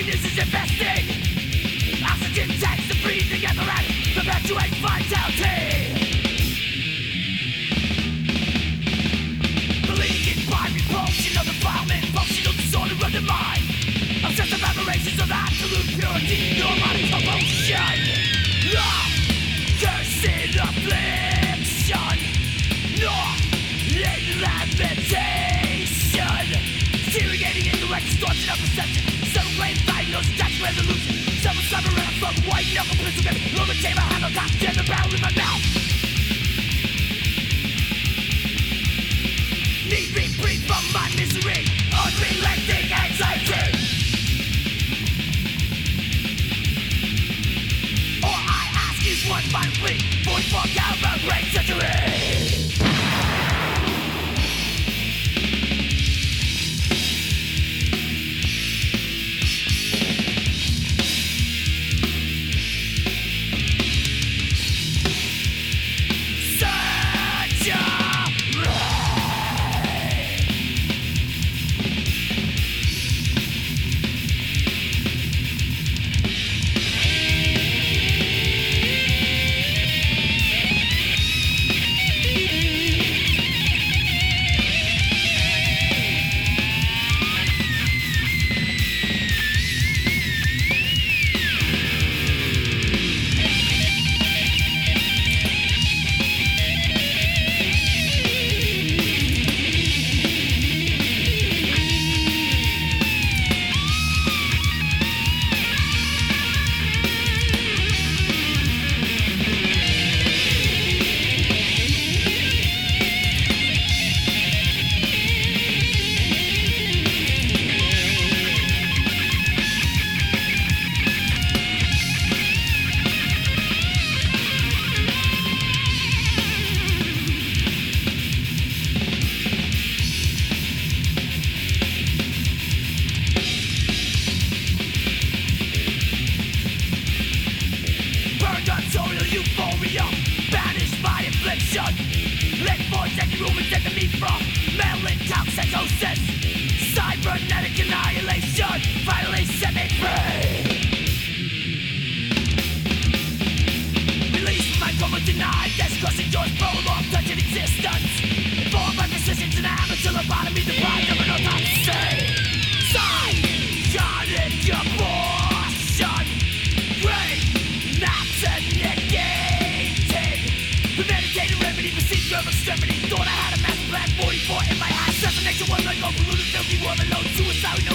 stealing, organisms infesting. Oxygen tanks to breathe together and perpetuate vitality. Resolution. Several summer and a fuck white knuckle pistol grip. Load the chamber, that me from melantoxicosis. Cybernetic annihilation finally. Release my denied, touching existence. Informed by physicians and amateur lobotomy, deprived of an autopsy. Remedy, procedure of extremity. Thought I had a master plan 44 in my eyes. Assassination was like a polluted, filthy war alone. Suicide,